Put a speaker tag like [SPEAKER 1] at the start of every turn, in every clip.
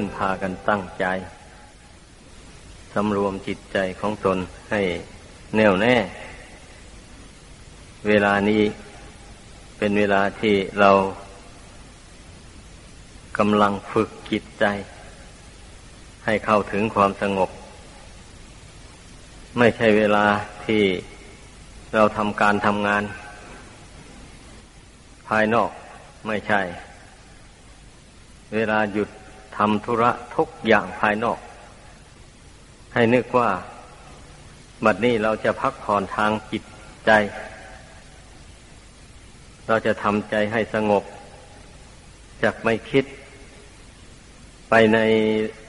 [SPEAKER 1] พึ่งพากันตั้งใจสำรวมจิตใจของตนให้แน่วแน่ เวลานี้เป็นเวลาที่เรากำลังฝึกจิตใจ ให้เข้าถึงความสงบ ไม่ใช่เวลาที่เราทำการทำงาน ภายนอกไม่ใช่ เวลาหยุด ทำธุระทุกอย่างภายนอก ให้นึกว่าบัดนี้เราจะพักผ่อนทางจิตใจ เราจะทำใจให้สงบจากไม่คิด ไปใน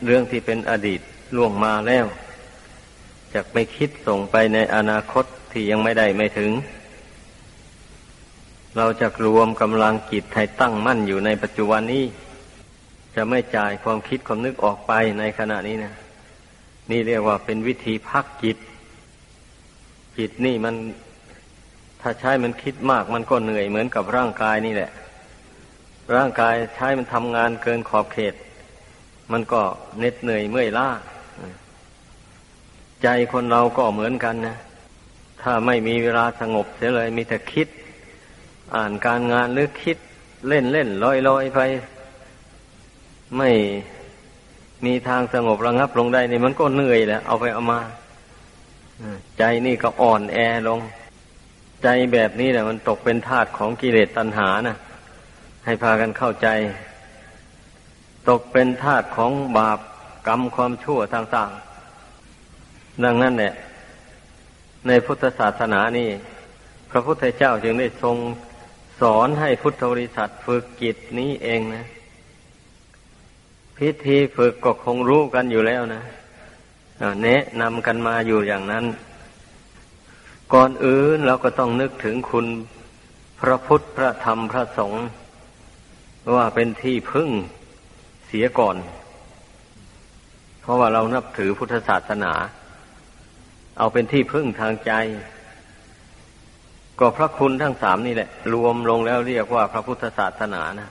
[SPEAKER 1] เรื่องที่เป็นอดีตล่วงมาแล้วจากไม่คิดส่งไปในอนาคตที่ยังไม่ได้ไม่ถึง เราจะรวมกำลังจิตให้ตั้งมั่นอยู่ในปัจจุบันนี้ จะไม่จ่ายความคิดความนึกออกไปในขณะนี้นะนี่เรียกว่าเป็นวิธีพักจิต จิตนี่มัน ถ้าใช้มันคิดมากมันก็เหนื่อยเหมือนกับร่างกายนี่แหละ ร่างกายใช้มันทำงานเกินขอบเขต มันก็เหน็ดเหนื่อยเมื่อยล้าใจคนเราก็เหมือนกันนะ ถ้าไม่มีเวลาสงบเสียเลยมีแต่คิด อ่านการงานหรือคิดเล่นเล่นลอยลอยไป ไม่มีทางสงบระงับลงได้นี่มันก็เหนื่อยแหละเอาไปเอามาใจนี่ก็อ่อนแอลง ใจแบบนี้แหละมันตกเป็นทาตของกิเลสตัณหานะให้พากันเข้าใจ ตกเป็นทาตของบาปกรรมความชั่วต่างๆ ดังนั้นเนี่ยในพุทธศาสนานี่ พระพุทธเจ้าจึงได้ทรงสอนให้พุทธบริษัทฝึกจิตนี้เองนะ พิธีฝึกก็คงรู้กันอยู่แล้วนะแนะนำกันมาอยู่อย่างนั้น ก่อนอื่นเราก็ต้องนึกถึงคุณพระพุทธพระธรรมพระสงฆ์ว่าเป็นที่พึ่งเสียก่อน เพราะว่าเรานับถือพุทธศาสนา เอาเป็นที่พึ่งทางใจ ก็พระคุณทั้งสามนี่แหละ รวมลงแล้วเรียกว่าพระพุทธศาสนานะ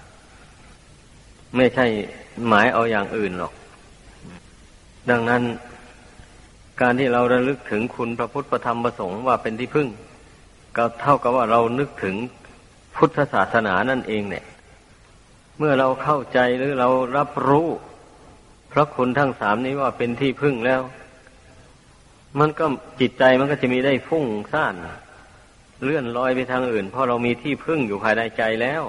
[SPEAKER 1] ไม่ใช่หมายเอาอย่างอื่นหรอก ดังนั้น การที่เราระลึกถึงคุณพระพุทธธรรมประสงค์ว่าเป็นที่พึ่ง ก็เท่ากับว่าเรานึกถึงพุทธศาสนานั่นเองเนี่ย เมื่อเราเข้าใจหรือเรารับรู้ พระคุณทั้งสามนี้ว่าเป็นที่พึ่งแล้ว มันก็จิตใจมันก็จะมีได้ฟุ้งซ่านเลื่อนลอยไปทางอื่น เพราะเรามีที่พึ่งอยู่ภายในใจแล้ว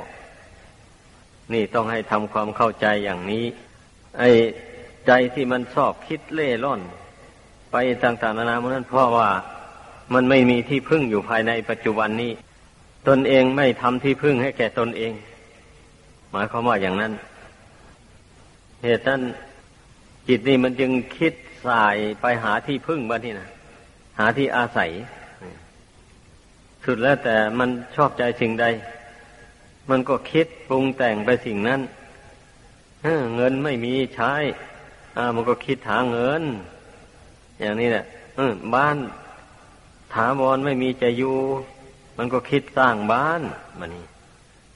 [SPEAKER 1] นี่ต้องให้ทำความเข้าใจอย่างนี้ ไอ้ใจที่มันชอบคิดเล่ร่อน ไปต่างๆนานามันนั้นเพราะว่ามันไม่มีที่พึ่งอยู่ภายในปัจจุบันนี้ ตนเองไม่ทำที่พึ่งให้แก่ตนเอง หมายความว่าอย่างนั้น เหตุนั้นจิตนี่มันจึงคิดสายไปหาที่พึ่งบ้านี่นะหาที่อาศัยสุดแล้วแต่มันชอบใจสิ่งใด มันก็คิดปรุงแต่งไปสิ่งนั้นเงินไม่มีใช้อ่ามันก็คิดหาเงิน อย่างนี้แหละบ้านถาวรไม่มีจะอยู่ มันก็คิดสร้างบ้านมันนี่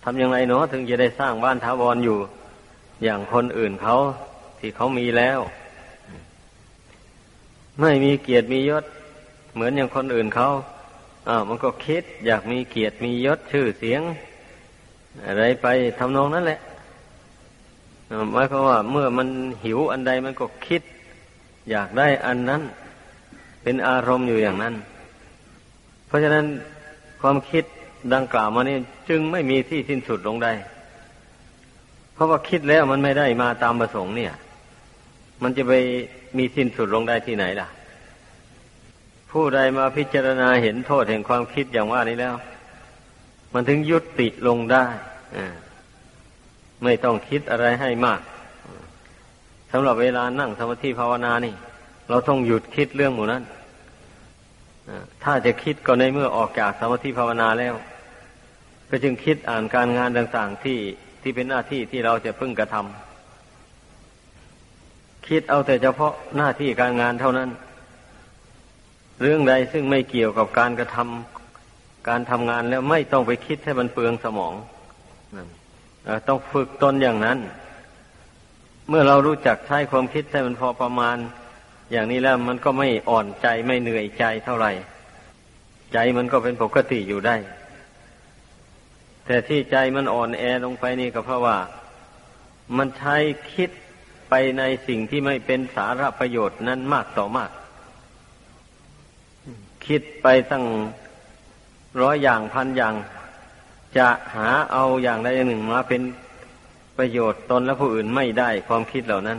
[SPEAKER 1] ทำอยังไงเนาะถึงจะได้สร้างบ้านถาวรอยู่ อย่างคนอื่นเขาที่เขามีแล้ว ไม่มีเกียรติมียศ เหมือนอย่างคนอื่นเขาอ่ามันก็คิดอยากมีเกียรติมียศชื่อเสียง อะไรไปทำนองนั้นแหละหมายความว่า เมื่อมันหิวอันใดมันก็คิด อยากได้อันนั้น เป็นอารมณ์อยู่อย่างนั้น เพราะฉะนั้นความคิดดังกล่าวมานี่จึงไม่มีที่สิ้นสุดลงได้ เพราะว่าคิดแล้วมันไม่ได้มาตามประสงค์เนี่ย มันจะไปมีสิ้นสุดลงได้ที่ไหนล่ะ ผู้ใดมาพิจารณาเห็นโทษแห่งความคิดอย่างว่านี้แล้ว มันถึงยุติลงได้ไม่ต้องคิดอะไรให้มากสำหรับเวลานั่งสมาธิภาวนานี่ เราต้องหยุดคิดเรื่องหมู่นั้นถ้าจะคิดก็ในเมื่อออกจากสมาธิภาวนาแล้ว ก็จึงคิดอ่านการงานต่างๆที่ที่เป็นหน้าที่ที่เราจะพึ่งกระทำคิดเอาแต่เฉพาะหน้าที่การงานเท่านั้น เรื่องใดซึ่งไม่เกี่ยวกับการกระทำ การทำงานแล้วไม่ต้องไปคิดให้มันเปลืองสมองต้องฝึกตนอย่างนั้นมมื่อเรารู้จักใช้ความคิดให้มันพอประมาณ อย่างนี้แล้วมันก็ไม่อ่อนใจไม่เหนื่อยใจเท่าไหร่ ใจมันก็เป็นปกติอยู่ได้ แต่ที่ใจมันอ่อนแอลงไปนี่ก็เพราะว่า มันใช้คิดไปในสิ่งที่ไม่เป็นสาระประโยชน์นั้นมากต่อมาก คิดไปตั้ง ร้อยอย่างพันอย่าง จะหาเอาอย่างใดอย่างหนึ่งมาเป็นประโยชน์ตนและผู้อื่นไม่ได้ความคิดเหล่านั้น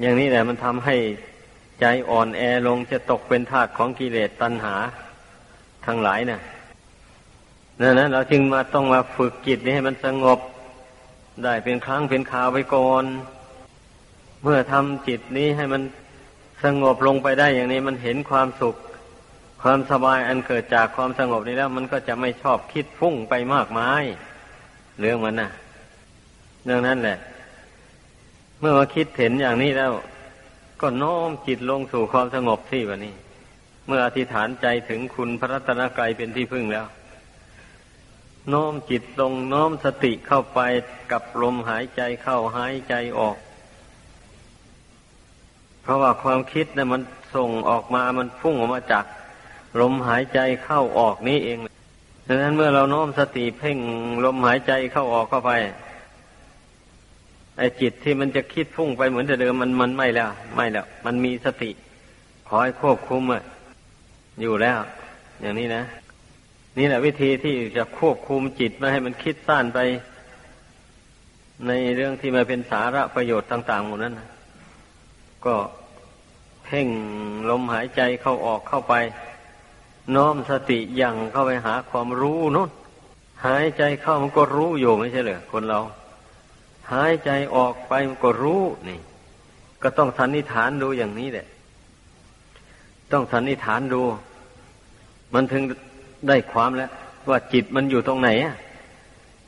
[SPEAKER 1] อย่างนี้แหละมันทำให้ใจอ่อนแอลงจะตกเป็นทาสของกิเลสตัณหาทั้งหลายนะ่ะนั่นนะเราจึงมาต้องมาฝึกจิตนี้ให้มันสงบ ได้เป็นครั้งเป็นคราวไปก่อน เมื่อทำจิตนี้ให้มันสงบลงไปได้อย่างนี้มันเห็นความสุข ความสบายอันเกิดจากความสงบนี้แล้ว มันก็จะไม่ชอบคิดฟุ้งไปมากมายเรื่องมันนะ่ะเรื่องนั้นแหละ เมื่อมาคิดเห็นอย่างนี้แล้ว ก็น้อมจิตลงสู่ความสงบที่วันนี้ เมื่ออธิษฐานใจถึงคุณพระรัตนกรัยเป็นที่พึ่งแล้วน้อมจิตลงน้อมสติเข้าไปกับลมหายใจเข้าหายใจออก เพราะว่าความคิดนะ่ะมันส่งออกมามันพุ่งออกมาจาก ลมหายใจเข้าออกนี้เองดังนั้นเมื่อเราโน้มสติเพ่งลมหายใจเข้าออกเข้าไป ไอ้จิตที่มันจะคิดพุ่งไปเหมือนเดิมมันมันไม่แล้ว ไม่แล้ว มันมีสติคอยควบคุมอะอยู่แล้ว อย่างนี้นะ นี่แหละวิธีที่จะควบคุมจิตไม่ให้มันคิดสั้นไป ในเรื่องที่มาเป็นสาระประโยชน์ต่างๆหมดนั้นนะก็เพ่งลมหายใจเข้าออกเข้าไป น้อมสติยังเข้าไปหาความรู้นู่นหายใจเข้ามันก็รู้อยู่ไม่ใช่เหรอคนเรา หายใจออกไปมันก็รู้นี่ ก็ต้องสันนิษฐานดูอย่างนี้แหละ ต้องสันนิษฐานดู มันถึงได้ความแล้ว ว่าจิตมันอยู่ตรงไหนอะ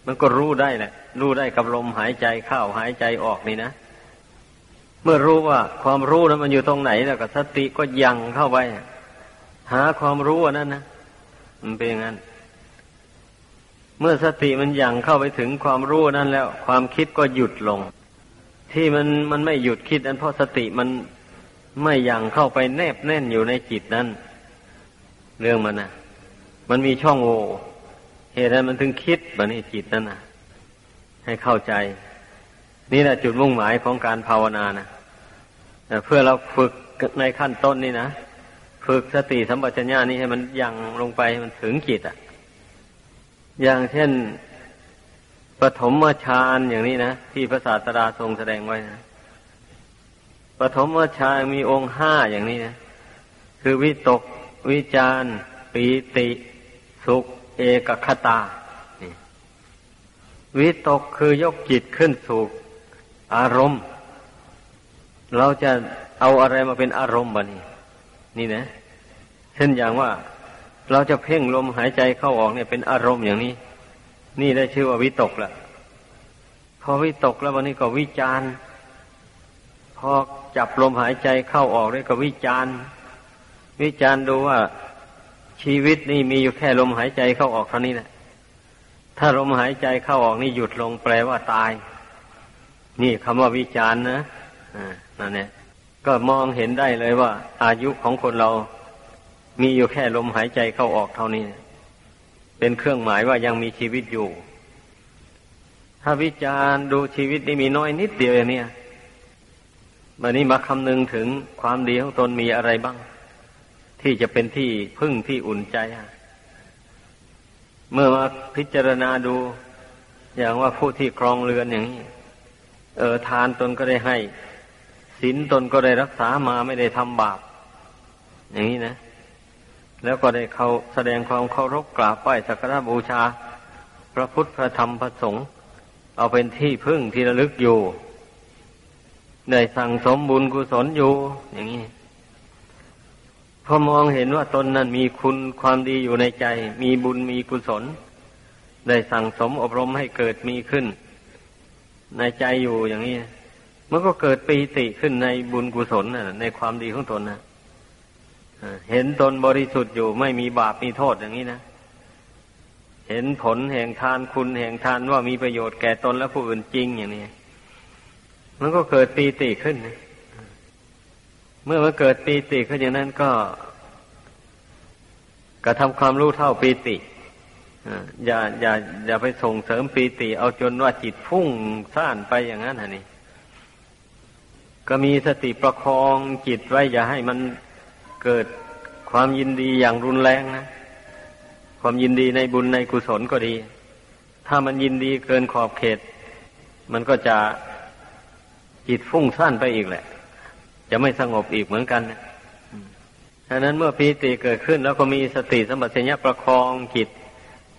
[SPEAKER 1] มันก็รู้ได้แหละ รู้ได้กับลมหายใจเข้าหายใจออกนี่นะ เมื่อรู้ว่าความรู้นั้นมันอยู่ตรงไหนแล้วก็สติก็ยังเข้าไป หาความรู้นั่นนะมันเป็นอย่างนั้น เมื่อสติมันยังเข้าไปถึงความรู้นั้นแล้ว ความคิดก็หยุดลง ที่มันมันไม่หยุดคิดนั้นเพราะสติมันไม่ยังเข้าไปแนบแน่นอยู่ในจิตนั้น เรื่องมันนะมันมีช่องโหว่เหตุนั้นมันถึงคิดแบบนี้จิตนั้นนะให้เข้าใจ นี่แหละจุดมุ่งหมายของการภาวนานะเพื่อเราฝึกในขั้นต้นนี่นะ ฝึกสติสัมปชัญญะนี้ให้มันยังลงไปมันถึงจิตอะ อย่างเช่นปฐมฌานอย่างนี้นะที่พระศาสดาทรงแสดงไว้นะปฐมฌานมีองค์ห้าอย่างนี้นะคือวิตก วิจารปีติ สุข เอกคตาวิตกคือยกจิตขึ้นสู่อารมณ์ เราจะเอาอะไรมาเป็นอารมณ์บ้านี้ นี่นะ เช่นอย่างว่าเราจะเพ่งลมหายใจเข้าออกเนี่ยเป็นอารมณ์อย่างนี้ นี่ได้ชื่อว่าวิตกละพอวิตกแล้ววันนี้ก็วิจารพอจับลมหายใจเข้าออกได้ก็วิจารวิจารดูว่าชีวิตนี่มีอยู่แค่ลมหายใจเข้าออกเท่านี้แหละถ้าลมหายใจเข้าออกนี่หยุดลงแปลว่าตาย นี่คำว่าวิจารณ์นะอ่านั่นเนี่ยก็มองเห็นได้เลยว่า อายุของคนเรา มีอยู่แค่ลมหายใจเข้าออกเท่านี้ เป็นเครื่องหมายว่ายังมีชีวิตอยู่ ถ้าวิจารณ์ดูชีวิตนี่มีน้อยนิดเดียวอย่างนี้วันนี้มาคำนึงถึงความดีของตนมีอะไรบ้าง ที่จะเป็นที่พึ่งที่อุ่นใจ เมื่อมาพิจารณาดู อย่างว่าผู้ที่ครองเรือนอย่างนี้เออทานตนก็ได้ให้ศีลตนก็ได้รักษามาไม่ได้ทำบาปอย่างนี้นะ แล้วก็ได้เขาแสดงความเคารพกราบไหว้สักการะบูชา พระพุทธพระธรรมพระสงฆ์เอาเป็นที่พึ่งที่ระลึกอยู่ได้สั่งสมบุญกุศลอยู่ อย่างนี้พอมองเห็นว่าตนนั้นมีคุณความดีอยู่ในใจ มีบุญมีกุศล ได้สั่งสมอบรมให้เกิดมีขึ้น ในใจอยู่อย่างนี้มันก็เกิดปีติขึ้นในบุญกุศลในความดีของตนนะ เห็นตนบริสุทธิ์อยู่ไม่มีบาปมีโทษอย่างนี้นะเห็นผลแห่งทานคุณแห่งทานว่ามีประโยชน์แก่ตนและผู้อื่นจริงอย่างนี้ มันก็เกิดปีติขึ้นเมื่อมันเกิดปีติขึ้นอย่างนั้นก็กระทำความรู้เท่าปีติอย่าอย่าอย่าไปส่งเสริมปีติ เอาจนว่าจิตพุ่งซ่านไปอย่างนั้นฮะนี่ก็มีสติประคองจิตไว้อย่าให้มัน เกิดความยินดีอย่างรุนแรงนะ ความยินดีในบุญในกุศลก็ดี ถ้ามันยินดีเกินขอบเขต มันก็จะจิตฟุ้งซ่านไปอีกแหละ จะไม่สงบอีกเหมือนกันนะฉะนั้นเมื่อปีติเกิดขึ้น แล้วก็มีสติสมบัติญญประคองจิต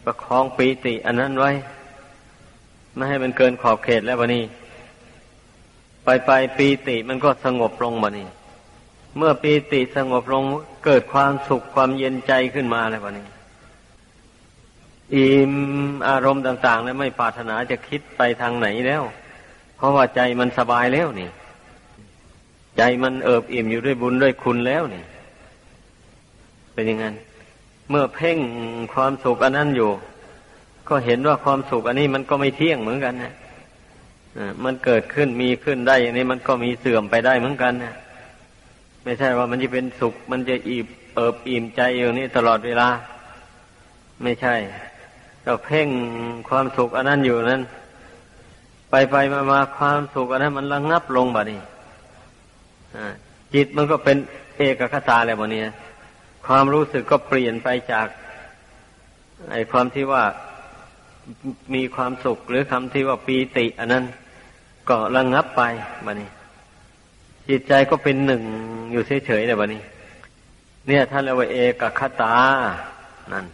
[SPEAKER 1] ประคองปีติ อันนั้นไว้ ไม่ให้มันเกินขอบเขตแล้ววะนี่ไปไปปีติมันก็สงบลงวะนี่ เมื่อปีติสงบลงเกิดความสุขความเย็นใจขึ้นมาแล้ววะนี่อิ่มอารมณ์ต่างๆ แล้วไม่ปรารถนาจะคิดไปทางไหนแล้ว เพราะว่าใจมันสบายแล้วนี่ ใจมันเอิบอิ่มอยู่ด้วยบุญด้วยคุณแล้วนี่ เป็นยังไงเมื่อเพ่งความสุขอันนั้นอยู่ ก็เห็นว่าความสุขอันนี้มันก็ไม่เที่ยงเหมือนกันนะมันเกิดขึ้นมีขึ้นได้อย่างนี้มันก็มีเสื่อมไปได้เหมือนกันนะ ไม่ใช่ว่ามันจะเป็นสุข มันจะอิ่มเอิบอิ่มใจอยู่นี่ตลอดเวลา ไม่ใช่เราเพ่งความสุขอันนั้นอยู่นั้น ไปไปมามาความสุขอันนั้นมันระงงับลงบ่นี้จิตมันก็เป็นเอกคตาแล้วบ่นี้ความรู้สึกก็เปลี่ยนไปจาก ไอ้ความที่ว่ามีความสุขหรือคำที่ว่าปีติ อันนั้น ก็ระงงับไปบ่นี้ จิตใจก็เป็นหนึ่งอยู่เฉยๆเลยบ่นี้ เนี่ยท่านเรียกว่าเอกคตา นั่น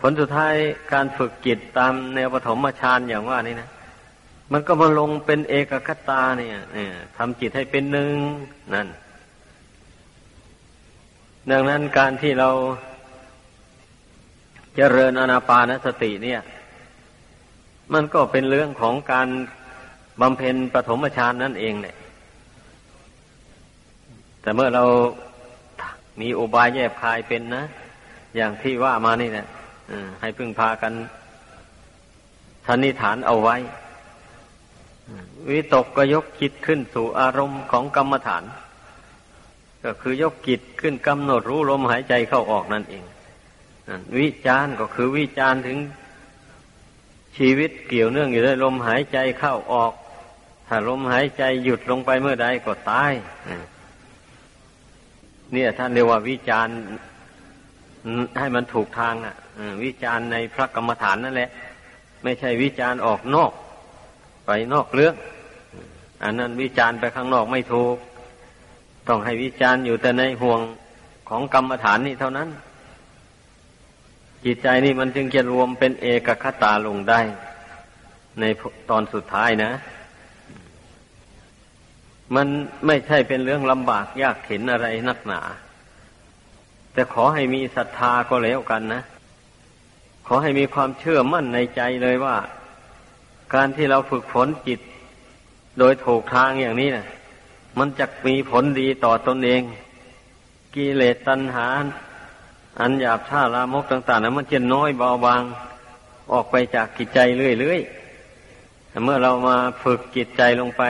[SPEAKER 1] ผลสุดท้ายการฝึกจิตตามแนวปฐมฌานอย่างว่านี่นะ มันก็มาลงเป็นเอกคตาเนี่ยเนี่ยทำจิตให้เป็นหนึ่งนั่น ดังนั้นการที่เราเจริญอนาปานสติเนี่ย มันก็เป็นเรื่องของการ บำเพ็ญปฐมฌานนั่นเองเนี่ย แต่เมื่อเรามีอุบายแยบคายเป็นนะ อย่างที่ว่ามานี่แหละให้พึ่งพากันสันนิฐานเอาไว้ วิตกก็ยกจิตขึ้นสู่อารมณ์ของกรรมฐาน ก็คือยกจิตขึ้นกำหนดรู้ลมหายใจเข้าออกนั่นเองวิจารก็คือวิจารถึงชีวิตเกี่ยวเนื่องอยู่ด้วยลมหายใจเข้าออก ถ้าลมหายใจหยุดลงไปเมื่อใดก็ตายเนี่ยท่านเรียกว่าวิจารให้มันถูกทางอะวิจารณ์ในพระกรรมฐานนั่นแหละ ไม่ใช่วิจารณ์ออกนอก ไปนอกเรื่อง อันนั้นวิจารณ์ไปข้างนอกไม่ถูก ต้องให้วิจารณ์อยู่แต่ในห่วงของกรรมฐานนี่เท่านั้น จิตใจนี่มันจึงจะรวมเป็นเอกคตาลงได้ ในตอนสุดท้ายนะ มันไม่ใช่เป็นเรื่องลำบากยากเข็นอะไรนักหนา แต่ขอให้มีศรัทธาก็แล้วกันนะ ขอให้มีความเชื่อมั่นในใจเลยว่า การที่เราฝึกฝนจิต โดยถูกทางอย่างนี้นะมันจะมีผลดีต่อตนเอง กิเลสตัณหา อันหยาบช้าลามกต่างๆนะมันจะน้อยเบาบาง ออกไปจากจิตใจเรื่อยๆแต่เมื่อเรามาฝึกจิตใจลงไป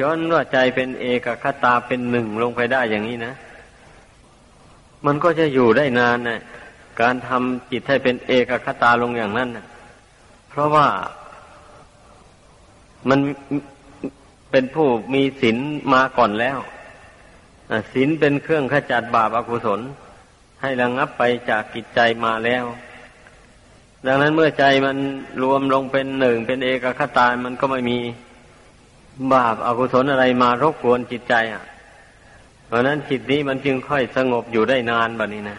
[SPEAKER 1] จนว่าใจเป็นเอกคตาเป็นหนึ่งลงไปได้อย่างนี้นะ มันก็จะอยู่ได้นานนะการทำจิตให้เป็นเอกคตาลงอย่างนั้นนะเพราะว่ามันเป็นผู้มีศีลมาก่อนแล้วศีลเป็นเครื่องขจัดบาปอกุศล ให้ระงงับไปจากกิจใจมาแล้ว ดังนั้นเมื่อใจมันรวมลงเป็นหนึ่งเป็นเอกคตา มันก็ไม่มี บาปอากุศลอะไรมารบกวนจิตใจ อะ เพราะนั้นจิตนี้มันจึงค่อยสงบอยู่ได้นานแบบนี้นะ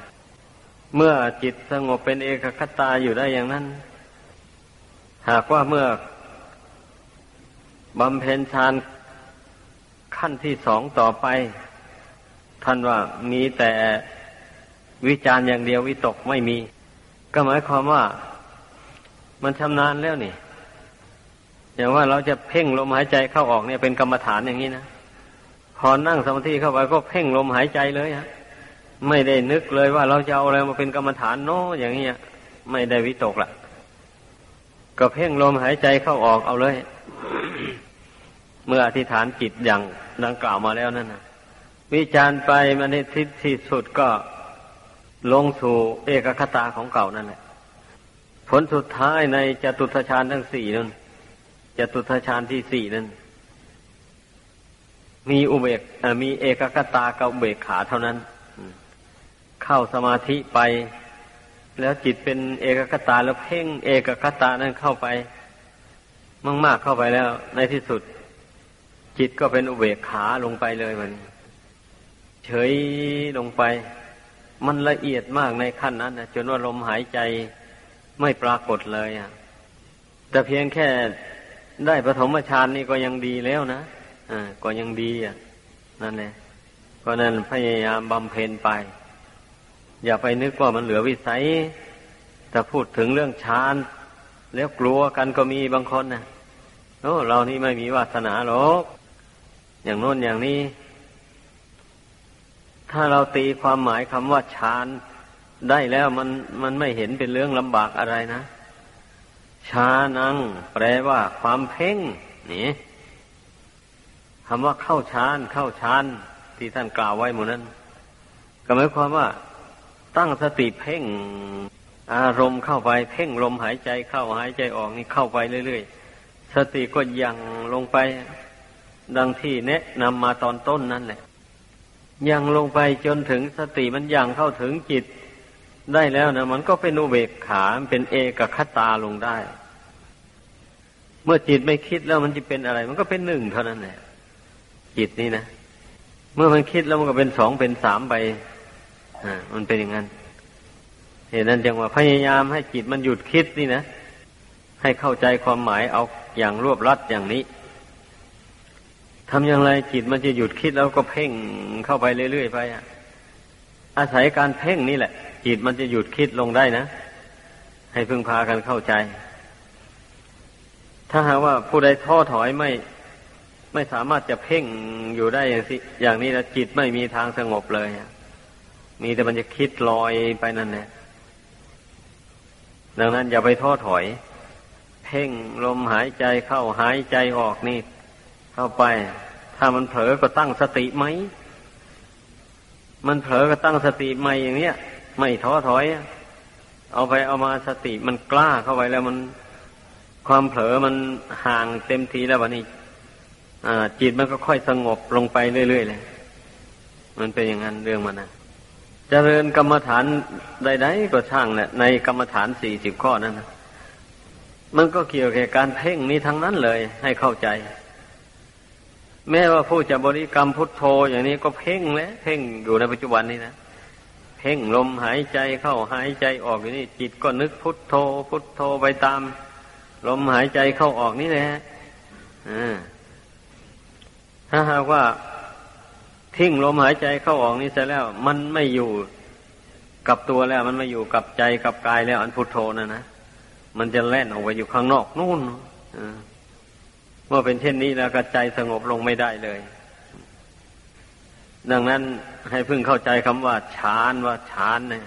[SPEAKER 1] เมื่อจิตสงบเป็นเอกคตาอยู่ได้อย่างนั้น หากว่าเมื่อบำเพ็ญฌานขั้นที่สองต่อไป ท่านว่ามีแต่วิจารณ์อย่างเดียววิตกไม่มี ก็หมายความว่ามันชำนาญแล้วนี่ อย่างว่าเราจะเพ่งลมหายใจเข้าออกเนี่ยเป็นกรรมฐานอย่างนี้นะพอนั่งสมาธิเข้าไปก็เพ่งลมหายใจเลยฮะไม่ได้นึกเลยว่าเราจะเอาอะไรมาเป็นกรรมฐานโน้อย่างเงี้ยไม่ได้วิตกละก็เพ่งลมหายใจเข้าออกเอาเลย เมื่ออธิษฐานจิตอย่างดังกล่าวมาแล้วนั่นนะวิจารไปมันในทิศที่สุดก็ลงสู่เอกคตาของเก่านั่นแหละผลสุดท้ายในจตุทชาญทั้งสี่นั้น จตุทชาญที่สี่นั้น มีอุเบกมีเอกคตากับอุเบกขาเท่านั้น เข้าสมาธิไป แล้วจิตเป็นเอกคตาแล้วเพ่งเอกคตานั้นเข้าไปมากๆเข้าไปแล้ว ในที่สุด จิตก็เป็นอุเบกขาลงไปเลยมัน เฉยลงไป มันละเอียดมากในขั้นนั้นนะจนว่าลมหายใจไม่ปรากฏเลยอะแต่เพียงแค่ ได้ปฐมฌานนี่ก็ยังดีแล้วนะอ่าก็ยังดีอะ นั่นแหละเพราะนั้นพยายามบำเพ็ญไป อย่าไปนึกว่ามันเหลือวิสัยแต่พูดถึงเรื่องฌานแล้วกลัวกันก็มีบางคนนะโอ้เรานี่ไม่มีวาสนาหรอกอย่างโน้นอย่างนี้ ถ้าเราตีความหมายคำว่าฌานได้แล้วมันมันไม่เห็นเป็นเรื่องลำบากอะไรนะ ชานัง แปลว่า ความเพ่งนี่คำว่าเข้าฌานเข้าฌานที่ท่านกล่าวไว้หมดนั้น ก็หมายความว่า ตั้งสติเพ่ง อารมณ์เข้าไปเพ่งลมหายใจเข้าหายใจออกนี่เข้าไปเรื่อยๆสติก็ยังลงไป ดังที่แนะนำมาตอนต้นนั่นแหละยังลงไปจนถึงสติมันยังเข้าถึงจิต ได้แล้วนะมันก็เป็นอุเบกขาเป็นเอกคตาลงได้ เมื่อจิตไม่คิดแล้วมันจะเป็นอะไร มันก็เป็นหนึ่งเท่านั้นแหละจิตนี่นะเมื่อมันคิดแล้วมันก็เป็นสองเป็นสามไปอ่ามันเป็นอย่างนั้นเหตุนั้นจึงว่าพยายามให้จิตมันหยุดคิดนี่นะให้เข้าใจความหมายเอาอย่างรวบรัดอย่างนี้ทำอย่างไรจิตมันจะหยุดคิดแล้วก็เพ่งเข้าไปเรื่อยๆไปอะอาศัยการเพ่งนี่แหละ จิตมันจะหยุดคิดลงได้นะ ให้พึงพากันเข้าใจ ถ้าหากว่าผู้ใดท้อถอยไม่ ไม่สามารถจะเพ่งอยู่ได้อย่างสิอย่างนี้นะจิตไม่มีทางสงบเลยมีแต่มันจะคิดลอยไปนั่นแหละดังนั้นอย่าไปท้อถอย เพ่งลมหายใจเข้าหายใจออกนี่ เข้าไป ถ้ามันเผลอก็ตั้งสติไหมมันเผลอก็ตั้งสติใหม่อย่างเนี้ย ไม่ท้อถอย เอาไปเอามาสติมันกล้าเข้าไปแล้วมันความเผลอมันห่างเต็มทีแล้ววันนี้จิตมันก็ค่อยสงบลงไปเรื่อยๆเลย มันเป็นอย่างนั้นเรื่องมันนะเจริญกรรมฐานใดๆก็ช่างเนี่ยในกรรมฐานสี่สิบข้อนั้นนะมันก็เกี่ยวกับการเพ่งนี้ทั้งนั้นเลยให้เข้าใจ แม้ว่าผู้จะบริกรรมพุทโธอย่างนี้ก็เพ่งแล้วเพ่งอยู่ในปัจจุบันนี้นะ พ่งลมหายใจเข้าหายใจออกอยู่นี่ จิตก็นึกพุทโธ พุทโธไปตาม ลมหายใจเข้าออกนี่แหละถ้าหากว่าทิ้งลมหายใจเข้าออกนี่เสร็จแล้ว มันไม่อยู่กับตัวแล้ว มันไม่อยู่กับใจกับกายแล้ว อันพุทโธนะนะมันจะแล่นออกไปอยู่ข้างนอกนู่นอ่าเมื่อเป็นเช่นนี้แล้วก็ใจสงบลงไม่ได้เลย ดังนั้นให้พึ่งเข้าใจคำว่าฌานว่าฌานเนี่ย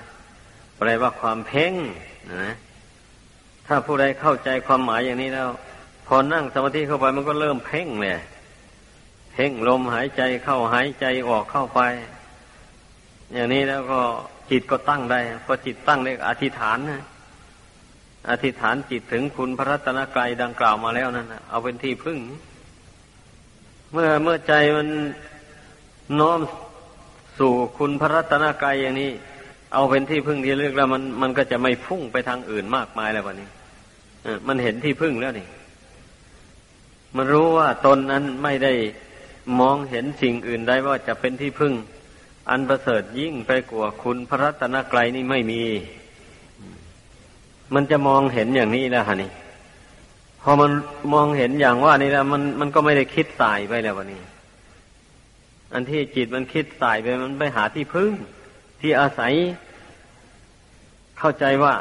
[SPEAKER 1] แปลว่าความเพ่งนะถ้าผู้ใดเข้าใจความหมายอย่างนี้แล้ว พอนั่งสมาธิเข้าไปมันก็เริ่มเพ่งเลยเพ่งลมหายใจเข้าหายใจออกเข้าไป อย่างนี้แล้วก็จิตก็ตั้งได้พอจิตตั้งได้อธิษฐานนะอธิษฐานจิตถึงคุณพระรัตนกรัยดังกล่าวมาแล้วนั่นเอาเป็นที่พึ่ง เมื่อเมื่อใจมัน น้อมสู่คุณพระรัตนกรัยอย่างนี้ เอาเป็นที่พึ่งที่เลือกแล้วมันมันก็จะไม่พุ่งไปทางอื่นมากมายแล้ววันนี้มันเห็นที่พึ่งแล้วนี่มันรู้ว่าตนนั้นไม่ได้มองเห็นสิ่งอื่นได้ว่าจะเป็นที่พึ่ง อันประเสริฐยิ่งไปกว่าคุณพระรัตนกรัยนี่ไม่มี มันจะมองเห็นอย่างนี้แล้วฮะนี่พอมันมองเห็นอย่างว่านี่แล้วมันมันก็ไม่ได้คิดสายไปแล้ววันนี้ อันที่จิตมันคิดสายไปมันไปหาที่พึ่ง ที่อาศัย เข้าใจว่า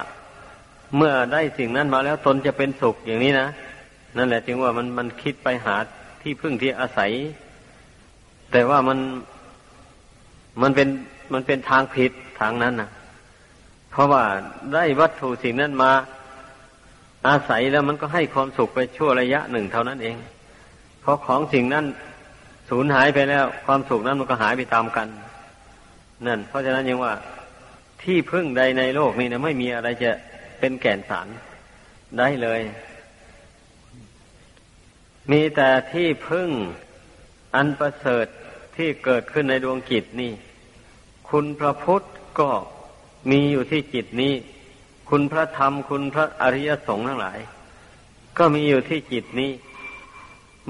[SPEAKER 1] เมื่อได้สิ่งนั้นมาแล้วตนจะเป็นสุขอย่างนี้นะนั่นแหละจึงว่ามันมันคิดไปหาที่พึ่งที่อาศัย แต่ว่ามันมันเป็นมันเป็นทางผิดทางนั้นนะเพราะว่าได้วัตถุสิ่งนั้นมา อาศัยแล้วมันก็ให้ความสุขไปชั่วระยะหนึ่งเท่านั้นเอง เพราะของสิ่งนั้น สูญหายไปแล้ว ความสุขนั้นมันก็หายไปตามกัน นั่น เพราะฉะนั้นยังว่าที่พึ่งใดในโลกนี้นะไม่มีอะไรจะเป็นแก่นสารได้เลย มีแต่ที่พึ่งอันประเสริฐที่เกิดขึ้นในดวงจิตนี่ คุณพระพุทธก็มีอยู่ที่จิตนี้ คุณพระธรรม คุณพระอริยสงฆ์ทั้งหลาย ก็มีอยู่ที่จิตนี้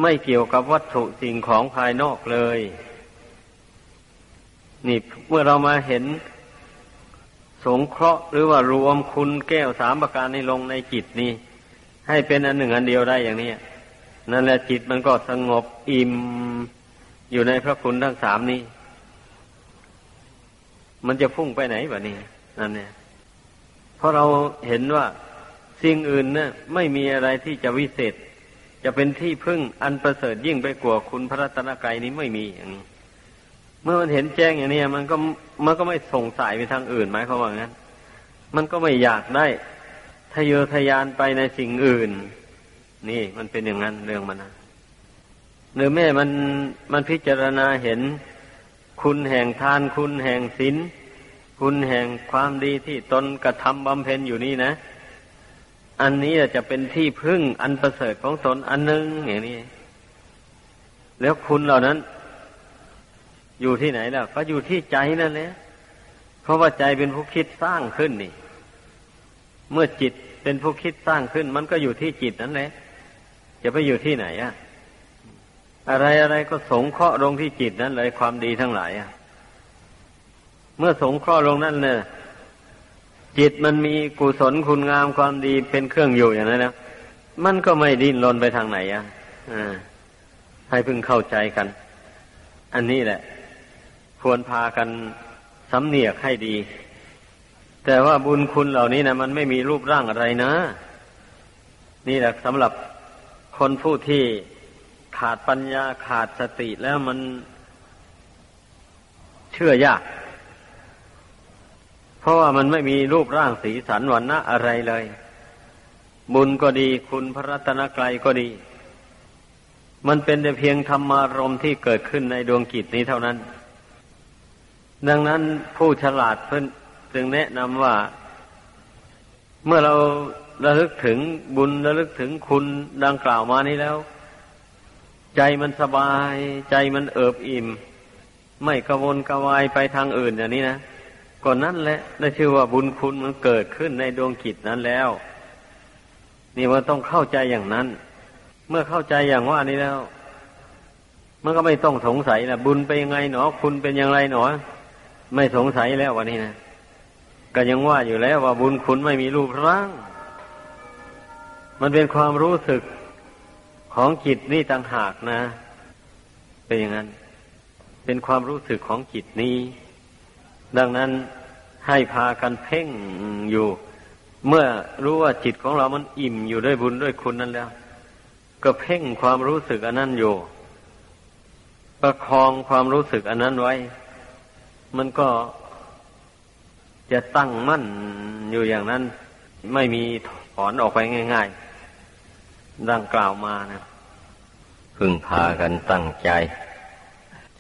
[SPEAKER 1] ไม่เกี่ยวกับวัตถุสิ่งของภายนอกเลย นี่เมื่อเรามาเห็น สงเคราะห์หรือว่ารวมคุณแก้วสามประการนี้ลงในจิตนี้ ให้เป็นอันหนึ่งอันเดียวได้อย่างนี้นั่นแหละจิตมันก็สงบอิ่มอยู่ในพระคุณทั้งสามนี้ มันจะพุ่งไปไหนแบบนี้นั่นเนี่ยเพราะเราเห็นว่าสิ่งอื่นเนี่ยไม่มีอะไรที่จะวิเศษ จะเป็นที่พึ่งอันประเสริฐยิ่งไปกว่าคุณพระรัตนกรัยนี้ไม่มีอย่างนี้ เมื่อมันเห็นแจ้งอย่างนี้มันก็มันก็ไม่ส่งสายไปทางอื่นหมายความว่างั้น มันก็ไม่อยากได้ทะเยอทะยานไปในสิ่งอื่น นี่มันเป็นอย่างนั้นเรื่องมันนะหรือแม่มันมันพิจารณาเห็นคุณแห่งทานคุณแห่งศีลคุณแห่งความดีที่ตนกระทำบำเพ็ญอยู่นี่นะ อันนี้จะเป็นที่พึ่งอันประเสริฐของตนอันหนึ่งอย่างนี้ แล้วคุณเหล่านั้น อยู่ที่ไหนล่ะ ก็อยู่ที่ใจนั่นแหละเพราะว่าใจเป็นผู้คิดสร้างขึ้นนี่ เมื่อจิตเป็นผู้คิดสร้างขึ้น มันก็อยู่ที่จิตนั่นแหละจะไปอยู่ที่ไหนอะอะไรอะไรก็สงเคราะห์ลงที่จิตนั้นเลยความดีทั้งหลายอะเมื่อสงเคราะห์ลงนั่นเนี่ย จิตมันมีกุศลคุณงามความดีเป็นเครื่องอยู่อย่างนั้นนะมันก็ไม่ดิ้นรนไปทางไหนอะให้พึงเข้าใจกัน อันนี้แหละ ควรพากันสำเนียกให้ดี แต่ว่าบุญคุณเหล่านี้นะมันไม่มีรูปร่างอะไรนะ นี่แหละสำหรับคนผู้ที่ขาดปัญญาขาดสติแล้วมันเชื่อยาก เพราะว่ามันไม่มีรูปร่างสีสันวันนะอะไรเลย บุญก็ดีคุณพระรัตนกรัยก็ดี มันเป็นแต่เพียงธรรมารมที่เกิดขึ้นในดวงกิจนี้เท่านั้น ดังนั้นผู้ฉลาดเพิ่นจึงแนะนำว่า เมื่อเราระลึกถึงบุญระลึกถึงคุณดังกล่าวมานี้แล้ว ใจมันสบาย ใจมันเอิบอิ่ม ไม่กระวนกระวายไปทางอื่นอย่างนี้นะ ก่อนนั้นแหละได้ชื่อว่าบุญคุณมันเกิดขึ้นในดวงจิตนั้นแล้ว นี่มันต้องเข้าใจอย่างนั้น เมื่อเข้าใจอย่างว่านี้แล้วมันก็ไม่ต้องสงสัยนะบุญไปยังไงหนอ คุณเป็นอย่างไรหนอ ไม่สงสัยแล้ววันนี้นะก็ยังว่าอยู่แล้วว่าบุญคุณไม่มีรูปร่าง มันเป็นความรู้สึกของจิตนี่ต่างหากนะ เป็นอย่างนั้น เป็นความรู้สึกของจิตนี้ ดังนั้นให้พากันเพ่งอยู่ เมื่อรู้ว่าจิตของเรามันอิ่มอยู่ด้วยบุญด้วยคุณนั้นแล้ว ก็เพ่งความรู้สึกอันนั้นอยู่ ประคองความรู้สึกอันนั้นไว้ มันก็จะตั้งมั่นอยู่อย่างนั้น ไม่มีถอนออกไปง่ายๆ ดังกล่าวมานะพึงพากันตั้งใจ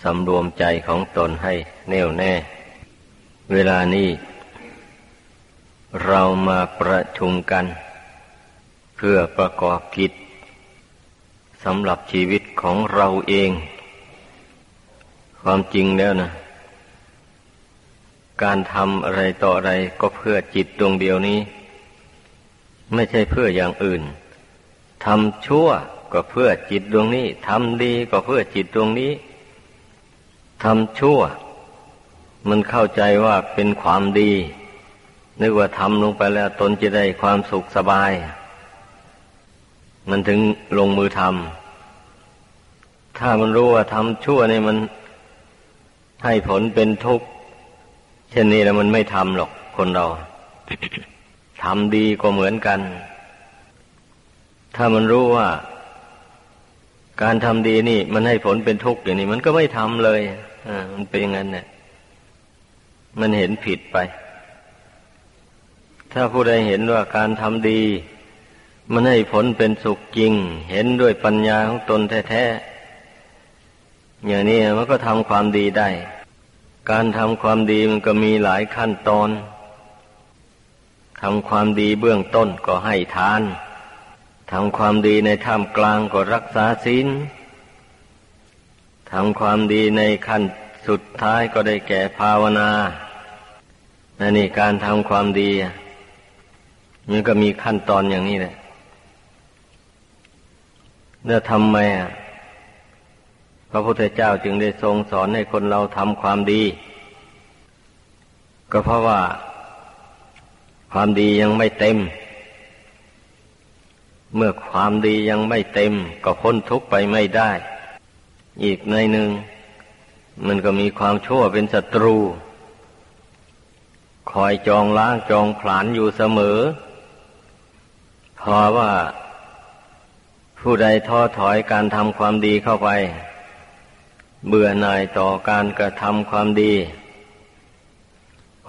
[SPEAKER 1] สำรวมใจของตนให้แน่วแน่ เวลานี้ เรามาประชุมกัน เพื่อประกอบกิจสำหรับชีวิตของเราเอง ความจริงแล้วนะ การทำอะไรต่ออะไรก็เพื่อจิตดวงเดียวนี้ ไม่ใช่เพื่ออย่างอื่นทำชั่วก็เพื่อจิตดวงนี้ทำดีก็เพื่อจิตดวงนี้ทำชั่ว มันเข้าใจว่าเป็นความดี นึกว่าทำลงไปแล้วตนจะได้ความสุขสบาย มันถึงลงมือทำถ้ามันรู้ว่าทำชั่วนี่มันให้ผลเป็นทุกข์เช่นนี้แล้วมันไม่ทำหรอกคนเราทำดีก็เหมือนกัน ถ้ามันรู้ว่า การทำดีนี่ มันให้ผลเป็นทุกข์อย่างนี้ มันก็ไม่ทำเลยอ่ามันเป็นอย่างนั้นเนี่ย มันเห็นผิดไป ถ้าผู้ใดเห็นว่าการทำดี มันให้ผลเป็นสุขจริง เห็นด้วยปัญญาของตนแท้ๆอย่างนี้มันก็ทำความดีได้ การทำความดีมันก็มีหลายขั้นตอนทำความดีเบื้องต้นก็ให้ทานทำความดีในท่ามกลางก็รักษาศีลทำความดีในขั้นสุดท้ายก็ได้แก่ภาวนา อันนี้การทำความดีมันก็มีขั้นตอนอย่างนี้แหละแล้วทำไมอะพระพุทธเจ้าจึงได้ทรงสอนให้คนเราทำความดี ก็เพราะว่า ความดียังไม่เต็ม เมื่อความดียังไม่เต็ม ก็พ้นทุกข์ไปไม่ได้ อีกในหนึ่งมันก็มีความชั่วเป็นศัตรู คอยจองล้างจองผลาญอยู่เสมอ พอว่า ผู้ใดท้อถอยการทำความดีเข้าไป เบื่อหน่ายต่อการกระทำความดี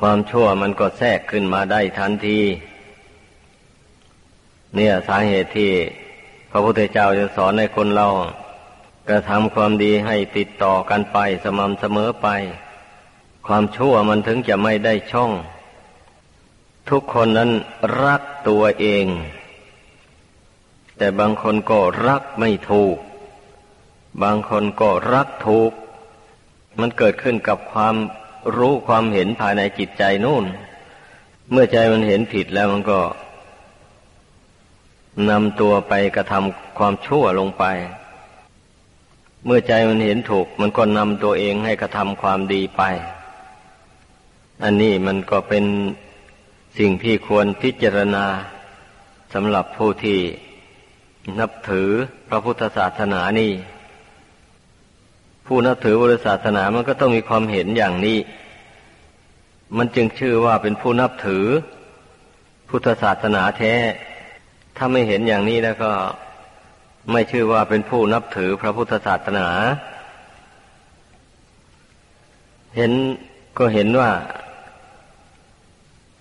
[SPEAKER 1] ความชั่วมันก็แทรกขึ้นมาได้ทันที เนี่ยสาเหตุที่ พระพุทธเจ้าจะสอนให้คนเรากระทำความดีให้ติดต่อกันไปสม่ำเสมอไป ความชั่วมันถึงจะไม่ได้ช่อง ทุกคนนั้นรักตัวเอง แต่บางคนก็รักไม่ถูก บางคนก็รักถูก มันเกิดขึ้นกับความรู้ความเห็นภายในจิตใจนู่น เมื่อใจมันเห็นผิดแล้วมันก็นำตัวไปกระทำความชั่วลงไป เมื่อใจมันเห็นถูก มันก็นำตัวเองให้กระทำความดีไป อันนี้มันก็เป็นสิ่งที่ควรพิจารณาสำหรับผู้ที่นับถือพระพุทธศาสนานี่ ผู้นับถือพุทธศาสนามันก็ต้องมีความเห็นอย่างนี้ มันจึงชื่อว่าเป็นผู้นับถือ พุทธศาสนาแท้ ถ้าไม่เห็นอย่างนี้แล้วก็ไม่ชื่อว่าเป็นผู้นับถือพระพุทธศาสนา เห็นก็เห็นว่า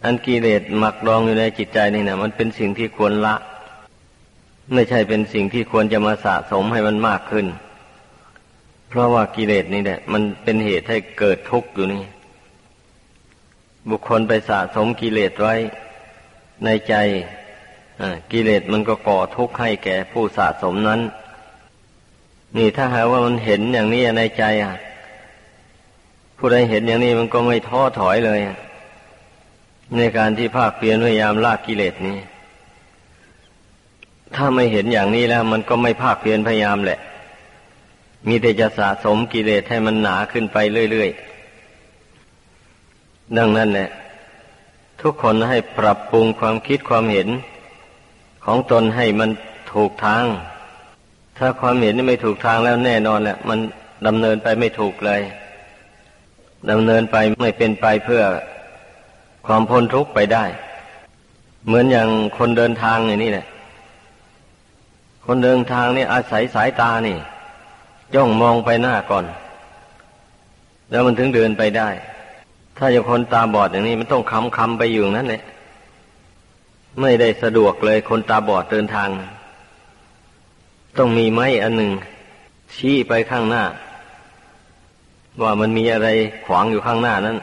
[SPEAKER 1] อันกิเลสหมักดองอยู่ในจิตใจนี่นะมันเป็นสิ่งที่ควรละ ไม่ใช่เป็นสิ่งที่ควรจะมาสะสมให้มันมากขึ้น เพราะว่ากิเลสนี่แหละ มันเป็นเหตุให้เกิดทุกข์อยู่นี่ บุคคลไปสะสมกิเลสไว้ในใจกิเลสมันก็ก่อทุกข์ให้แก่ผู้สะสมนั้น นี่ถ้าหากว่ามันเห็นอย่างนี้ในใจอะ ผู้ใดเห็นอย่างนี้มันก็ไม่ท้อถอยเลย ในการที่ภาคเพียรพยายามลากกิเลสนี้ ถ้าไม่เห็นอย่างนี้แล้ว มันก็ไม่ภาคเพียรพยายามแหละ มีแต่จะสะสมกิเลสให้มันหนาขึ้นไปเรื่อยๆ ดังนั้นแหละ ทุกคนให้ปรับปรุงความคิดความเห็น ของตนให้มันถูกทาง ถ้าความเห็นนี่ไม่ถูกทางแล้วแน่นอนแหละ มันดำเนินไปไม่ถูกเลยดำเนินไปไม่เป็นไปเพื่อ ความพ้นทุกข์ไปได้ เหมือนอย่างคนเดินทางอย่างนี้แหละคนเดินทางนี่อาศัยสายตานี่ย่องมองไปหน้าก่อน แล้วมันถึงเดินไปได้ ถ้าอย่างคนตาบอดอย่างนี้ มันต้องคำคำไปอยู่นั่นแหละไม่ได้สะดวกเลยคนตาบอดเดินทาง ต้องมีไม้อันหนึ่ง ชี้ไปข้างหน้า ว่ามันมีอะไรขวางอยู่ข้างหน้านั้น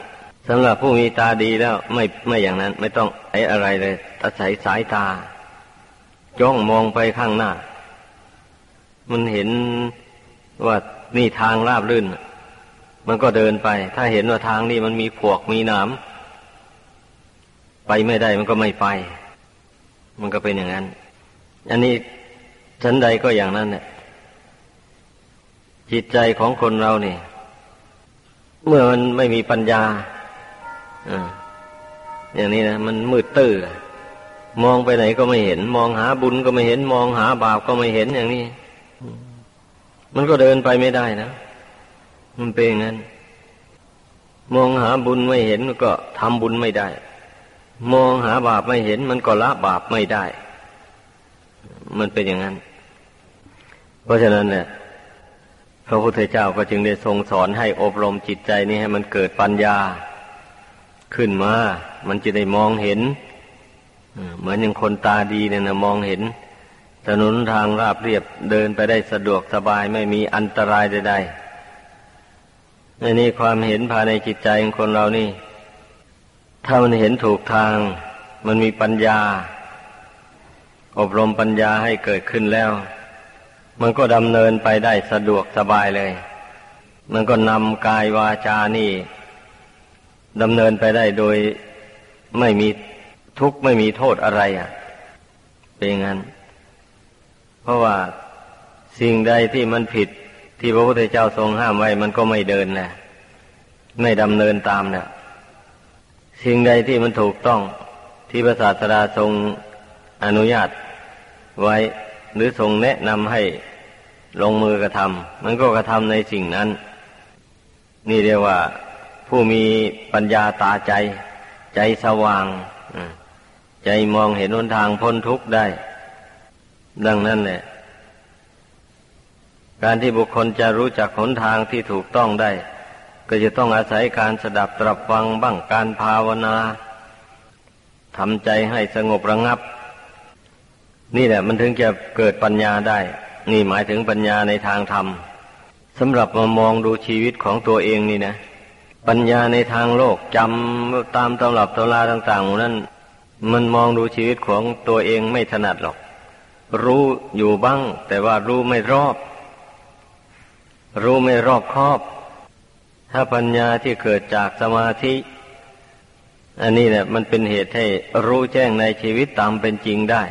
[SPEAKER 1] สำหรับผู้มีตาดีแล้วไม่ไม่อย่างนั้น ไม่ต้องไอ้อะไรเลยอาศัยสายตา จ้องมองไปข้างหน้า มันเห็นว่านี่ทางราบรื่น มันก็เดินไป ถ้าเห็นว่าทางนี้มันมีพวกมีหนามไปไม่ได้มันก็ไม่ไป มันก็เป็นอย่างนั้น อันนี้ชั้นใดก็อย่างนั้นเนี่ยจิตใจของคนเราเนี่ยเมื่อมันไม่มีปัญญา อย่างนี้นะมันมืดตื้อมองไปไหนก็ไม่เห็น มองหาบุญก็ไม่เห็น มองหาบาปก็ไม่เห็นอย่างนี้ มันก็เดินไปไม่ได้นะ มันเป็นงั้น มองหาบุญไม่เห็นก็ทำบุญไม่ได้ มองหาบาปไม่เห็น มันก็ละบาปไม่ได้ มันเป็นอย่างนั้น เพราะฉะนั้นเนี่ยพระพุทธเจ้าก็จึงได้ทรงสอนให้อบรมจิตใจนี้ให้มันเกิดปัญญา ขึ้นมา มันจะได้มองเห็นเหมือนอย่างคนตาดีเนี่ยนะมองเห็น ถนนทางราบเรียบเดินไปได้สะดวกสบายไม่มีอันตรายใดๆในนี้ความเห็นภายในจิตใจของคนเรานี่ ถ้ามันเห็นถูกทาง มันมีปัญญา อบรมปัญญาให้เกิดขึ้นแล้ว มันก็ดำเนินไปได้สะดวกสบายเลย มันก็นำกายวาจานี่ ดำเนินไปได้โดยไม่มีทุกข์ไม่มีโทษอะไรอะ เป็นงั้น เพราะว่าสิ่งใดที่มันผิดที่พระพุทธเจ้าทรงห้ามไว้ มันก็ไม่เดินแหละไม่ดำเนินตามเนี่ยสิ่งใดที่มันถูกต้องที่พระศาสดาทรงอนุญาตไว้ หรือทรงแนะนำให้ลงมือกระทำมันก็กระทำในสิ่งนั้น นี่เรียกว่า ผู้มีปัญญาตาใจ ใจสว่างใจมองเห็นหนทางพ้นทุกข์ได้ ดังนั้นแหละการที่บุคคลจะรู้จักหนทางที่ถูกต้องได้ ก็จะต้องอาศัยการสดับตรับฟังบ้างการภาวนาทำใจให้สงบระงับ นี่แหละมันถึงจะเกิดปัญญาได้ นี่หมายถึงปัญญาในทางธรรมสำหรับมามองดูชีวิตของตัวเองนี่นะ ปัญญาในทางโลกจำตามตำรับตำราต่างๆนั้น มันมองดูชีวิตของตัวเองไม่ถนัดหรอก รู้อยู่บ้าง แต่ว่ารู้ไม่รอบ รู้ไม่รอบครอบ ถ้าปัญญาที่เกิดจากสมาธิ อันนี้แหละมันเป็นเหตุให้รู้แจ้งในชีวิตตามเป็นจริงได้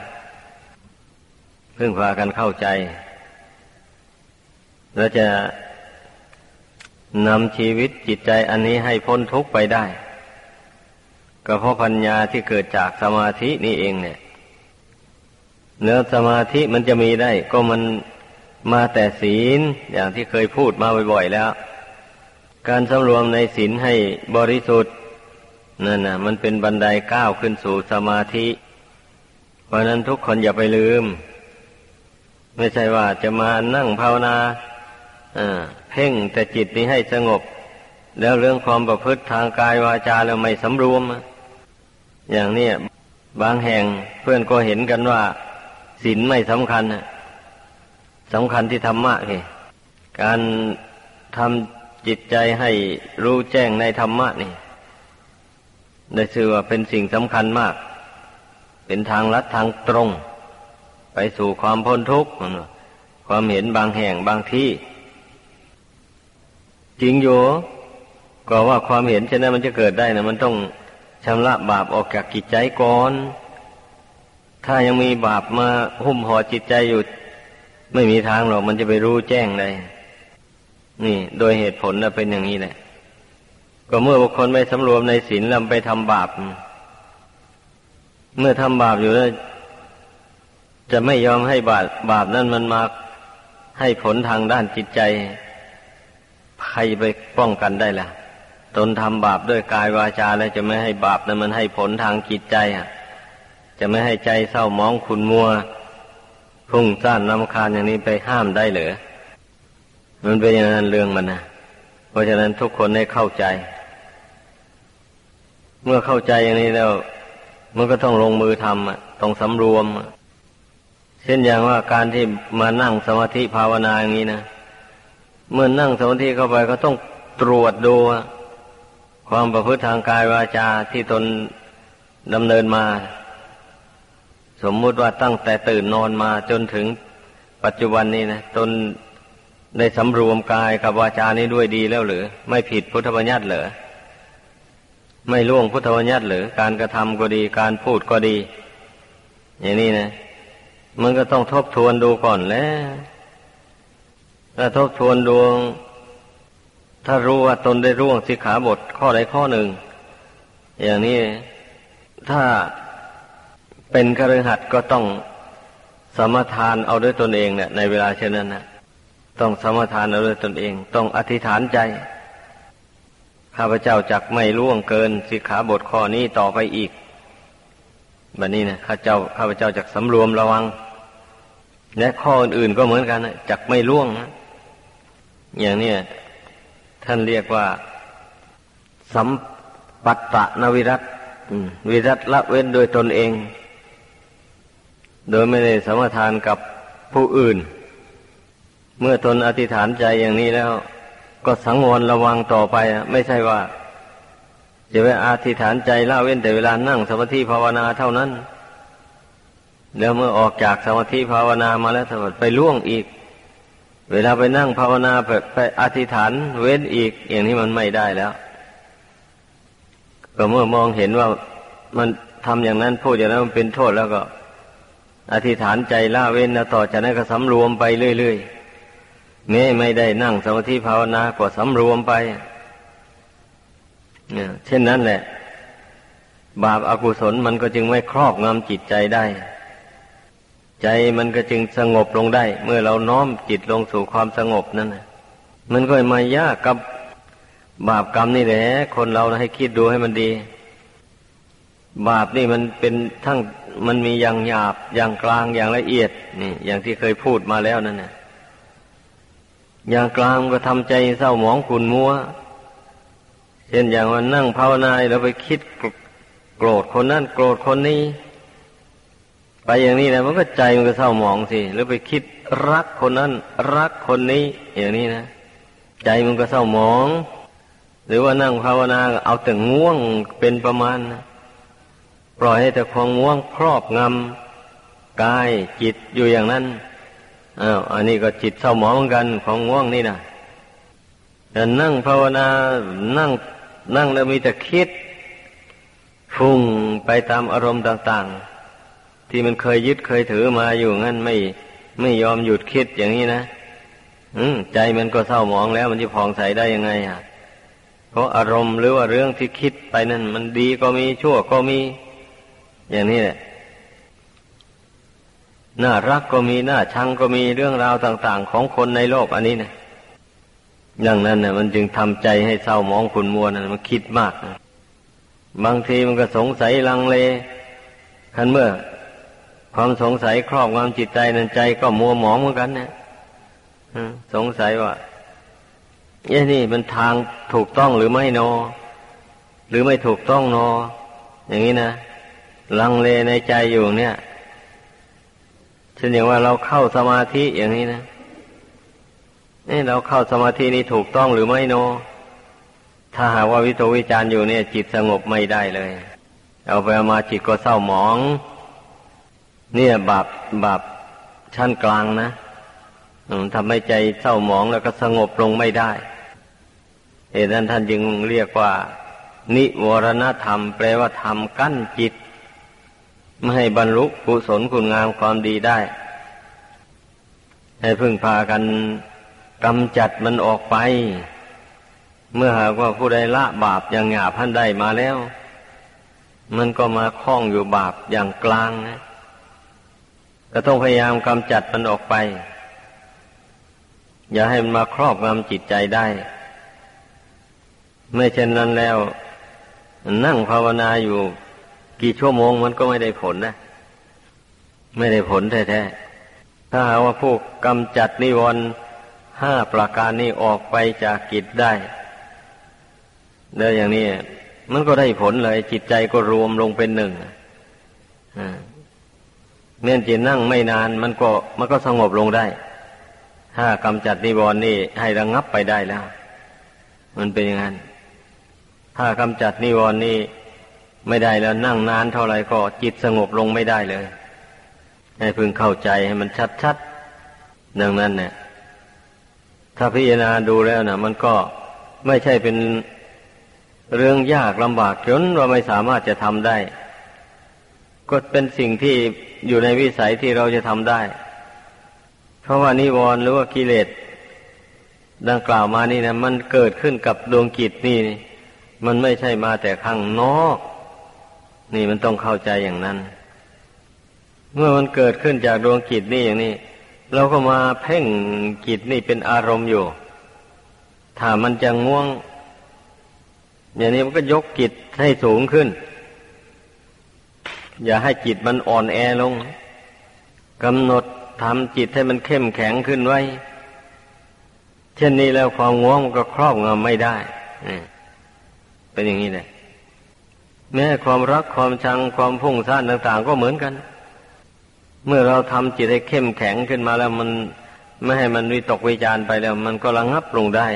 [SPEAKER 1] เพิ่งพากันเข้าใจ แล้วจะ นำชีวิตจิตใจอันนี้ให้พ้นทุกข์ไปได้ ก็เพราะปัญญาที่เกิดจากสมาธินี่เองเนี่ย เนื้อสมาธิมันจะมีได้ ก็มันมาแต่ศีลอย่างที่เคยพูดมาบ่อยๆแล้ว การสำรวมในศีลให้บริสุทธิ์นั่นนะมันเป็นบันไดก้าวขึ้นสู่สมาธิ เพราะนั้นทุกคนอย่าไปลืม ไม่ใช่ว่าจะมานั่งภาวนา เพ่งแต่จิตนี้ให้สงบ แล้วเรื่องความประพฤติทางกายวาจาแล้วไม่สำรวม อย่างนี้บางแห่งเพื่อนก็เห็นกันว่าศีลไม่สำคัญสำคัญที่ธรรมะเลยการทำจิตใจให้รู้แจ้งในธรรมะนี่ได้ชื่อว่าเป็นสิ่งสำคัญมาก เป็นทางลัดทางตรง ไปสู่ความพ้นทุกข์ความเห็นบางแห่งบางที่ จริงอยู่ก็ว่าความเห็นเช่นนั้นมันจะเกิดได้นะมันต้องชำระบาปออกจากจิตใจก่อน ถ้ายังมีบาปมาหุ้มห่อจิตใจอยู่ ไม่มีทางหรอกมันจะไปรู้แจ้งเลยนี่ โดยเหตุผลนะเป็นอย่างนี้แหละ ก็เมื่อบุคคลไม่สำรวมในศีลลำไปทำบาป เมื่อทำบาปอยู่แล้วจะไม่ยอมให้บาปบาปนั้นมันมาให้ผลทางด้านจิตใจ ใครไปป้องกันได้ล่ะ ตนทำบาปด้วยกายวาจาแล้วจะไม่ให้บาปนั้นมันให้ผลทางจิตใจอะ จะไม่ให้ใจเศร้ามองขุนมัวพุ่งซ่านลำคาญอย่างนี้ไปห้ามได้เหรอมันเป็นอย่างนั้นเรื่องมันนะเพราะฉะนั้นทุกคนได้เข้าใจ เมื่อเข้าใจอย่างนี้แล้ว มันก็ต้องลงมือทำต้องสำรวม เช่นอย่างว่าการที่มานั่งสมาธิภาวนาอย่างนี้นะ เมื่อนั่งสมาธิเข้าไปก็ต้องตรวจดูความประพฤติทางกายวาจาที่ตนดำเนินมา สมมุติว่าตั้งแต่ตื่นนอนมาจนถึงปัจจุบันนี้นะตนได้สำรวมกายกับวาจานี้ด้วยดีแล้วหรือ ไม่ผิดพุทธบัญญัติเหรอไม่ล่วงพุทธบัญญัติหรือการกระทำก็ดีการพูดก็ดี อย่างนี้นะมันก็ต้องทบทวนดูก่อนแล้ว ถ้าทบทวนดวง ถ้ารู้ว่าตนได้ร่วงสิขาบทข้อใดข้อหนึ่ง อย่างนี้ถ้าเป็นคฤหัสถ์ก็ต้องสมทานเอาด้วยตนเองเนี่ยในเวลาเช่นนั้นนะต้องสมทานเอาด้วยตนเอง ต้องอธิษฐานใจ ข้าพเจ้าจักไม่ล่วงเกินสิขาบทข้อนี้ต่อไปอีกแบบนี้นะข้าเจ้าข้าพเจ้าจักสำรวมระวัง และข้ออื่นๆก็เหมือนกันนะจักไม่ล่วงนะ อย่างนี้ท่านเรียกว่า สัมปัตตะนวิรัตวิรัตละเว้นโดยตนเอง โดยไม่ได้สมทานกับผู้อื่น เมื่อตนอธิษฐานใจอย่างนี้แล้ว ก็สังวรระวังต่อไป ไม่ใช่ว่าจะไปอธิษฐานใจละเว้นแต่เวลานั่งสมาธิภาวนาเท่านั้น แล้วเมื่อออกจากสมาธิภาวนามาแล้วไปล่วงอีก เวลาไปนั่งภาวนาไปไปอธิษฐาน เว้นอีก อย่างนี้มันไม่ได้แล้วก็เมื่อมองเห็นว่ามันทำอย่างนั้นพูดอย่างนั้นมันเป็นโทษแล้วก็ อธิษฐานใจละเว้นแล้วต่อจากนั้นก็สำรวมไปเรื่อยๆแม้ไม่ได้นั่งสมาธิภาวนาก็สำรวมไปเนี่ยเช่นนั้นแหละ บาปอากุศลมันก็จึงไม่ครอบงำจิตใจได้ ใจมันก็จึงสงบลงได้ เมื่อเราน้อมจิตลงสู่ความสงบนั่นนะมันก็มายากกับบาปกรรมนี่แหละ คนเราให้คิดดูให้มันดี บาปนี่มันเป็นทั้งมันมีอย่างหยาบอย่างกลางอย่างละเอียดนี่ อย่างที่เคยพูดมาแล้วนั่นนะอย่างกลางก็ทำใจเศร้าหมองขุนมัวเช่นอย่างวันนั่งภาวนาเราไปคิดโกรธคนนั้นโกรธคนนี้ ไปอย่างนี้นะมันก็ใจมันก็เศร้าหมองสิหรือไปคิดรักคนนั้น รักคนนี้ อย่างนี้นะใจมันก็เศร้าหมอง หรือว่านั่งภาวนาเอาแต่ง่วงเป็นประมาณนะปล่อยให้แต่ความง่วงครอบงำกายจิตอยู่อย่างนั้นอ้าวอันนี้ก็จิตเศร้าหมองเหมือนกันของง่วงนี่นะแต่นั่งภาวนานั่งนั่งแล้วมีแต่คิดฟุ้งไปตามอารมณ์ต่าง ๆ ที่มันเคยยึดเคยถือมาอยู่งั้นไม่ไม่ยอมหยุดคิดอย่างนี้นะอืมใจมันก็เศร้าหมองแล้วมันจะผ่องใสได้ยังไงอะเพราะอารมณ์หรือว่าเรื่องที่คิดไปนั่น มันดีก็มีชั่วก็มี อย่างนี้แหละน่ารักก็มีน่าชังก็มีเรื่องราวต่าง ๆ ของคนในโลกอันนี้นะดังนั้นนะมันจึงทำใจให้เศร้าหมองขุนมัวนะมันคิดมากนะบางทีมันก็สงสัยลังเลคันเมื่อ ความสงสัยครอบงำจิตใจนั้นใจก็มัวหมองเหมือนกันเนะสงสัยว่าเอ้นี่มันทางถูกต้องหรือไม่นอ หรือไม่ถูกต้องนอ อย่างนี้นะลังเลในใจอยู่เนี่ยเช่นอย่างว่าเราเข้าสมาธิอย่างนี้นะนี่เราเข้าสมาธินี่ถูกต้องหรือไม่โน ถ้าหากว่าวิโตวิจารอยู่เนี่ย จิตสงบไม่ได้เลย เอาไปเอามาจิตก็เศร้าหมอง เนี่ยบาปบาปชั้นกลางนะทำให้ใจเศร้าหมองแล้วก็สงบลงไม่ได้เหตุนั้นท่านจึงเรียกว่า นิวรณธรรม แปลว่าธรรมกั้นจิต ไม่ให้บรรลุกุศลคุณงามความดีได้ ให้พึ่งพากันกำจัดมันออกไป เมื่อหากว่าผู้ใดละบาปอย่างหยาบพันได้มาแล้ว มันก็มาคล้องอยู่บาปอย่างกลางนะ ก็ต้องพยายามกำจัดมันออกไป อย่าให้มันมาครอบงำจิตใจได้ไม่เช่นนั้นแล้ว นั่งภาวนาอยู่ กี่ชั่วโมงมันก็ไม่ได้ผลนะ ไม่ได้ผลแท้ๆถ้าหาว่าผู้กำจัดนิวรณ์ห้าประการนี้ออกไปจากกิจได้เด้อย่างนี้มันก็ได้ผลเลย จิตใจก็รวมลงเป็นหนึ่ง เมื่อจิตนั่งไม่นานมันก็มันก็สงบลงได้ ถ้ากำจัดนิวรณ์นี่ให้ระงงับไปได้แล้ว มันเป็นอย่างนั้น ถ้ากำจัดนิวรณ์นี่ไม่ได้แล้วนั่งนานเท่าไหร่ก็จิตสงบลงไม่ได้เลย ให้พึงเข้าใจให้มันชัดๆดังนั้นเนี่ยถ้าพิจารณาดูแล้วนะมันก็ไม่ใช่เป็นเรื่องยากลำบากจนว่าไม่สามารถจะทำได้ ก็เป็นสิ่งที่ อยู่ในวิสัยที่เราจะทำได้ เพราะว่านิวรณ์หรือว่ากิเลสดังกล่าวมานี่นะมันเกิดขึ้นกับดวงกิจนี่ มันไม่ใช่มาแต่ข้างนอก นี่มันต้องเข้าใจอย่างนั้น เมื่อมันเกิดขึ้นจากดวงกิจนี่อย่างนี้เราก็มาเพ่งจิตนี่เป็นอารมณ์อยู่ ถ้ามันจะง่วง อย่างนี้มันก็ยกจิตให้สูงขึ้น อย่าให้จิตมันอ่อนแอลงกำหนดทำจิตให้มันเข้มแข็งขึ้นไว้ เช่นนี้แล้วความง่วงมันก็ครอบงำไม่ได้เป็นอย่างนี้เลยแม้ความรักความชังความพุ่งซ่านต่าง ๆ ก็เหมือนกัน เมื่อเราทำจิตให้เข้มแข็งขึ้นมาแล้วมันไม่ให้มันวิตกวิจารไปแล้ว มันก็ระงับลงได้